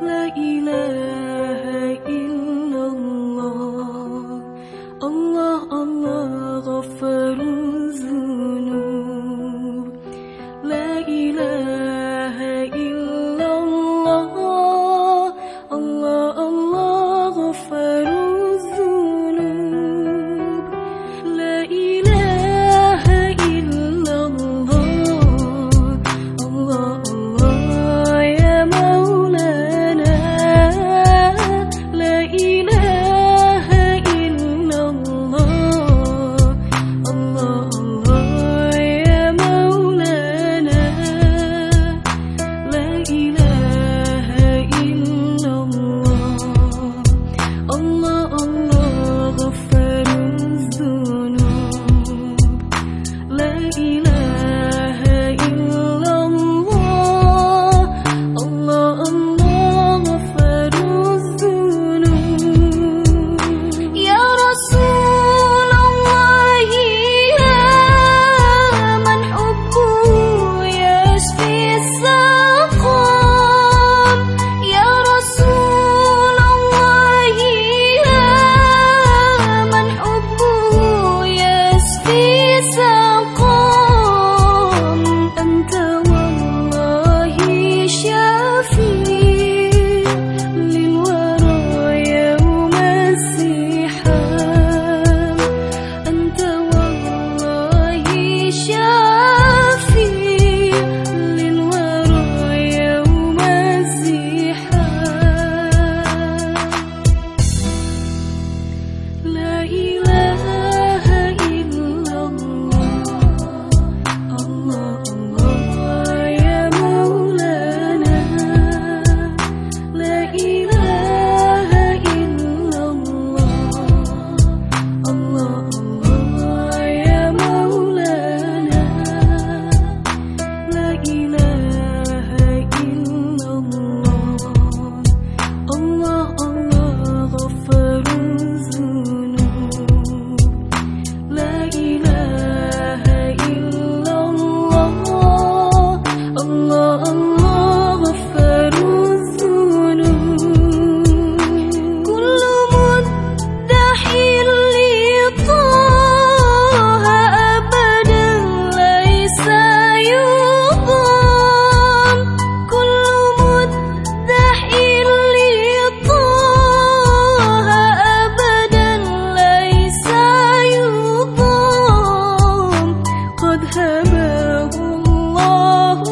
乐一乐 Con berungut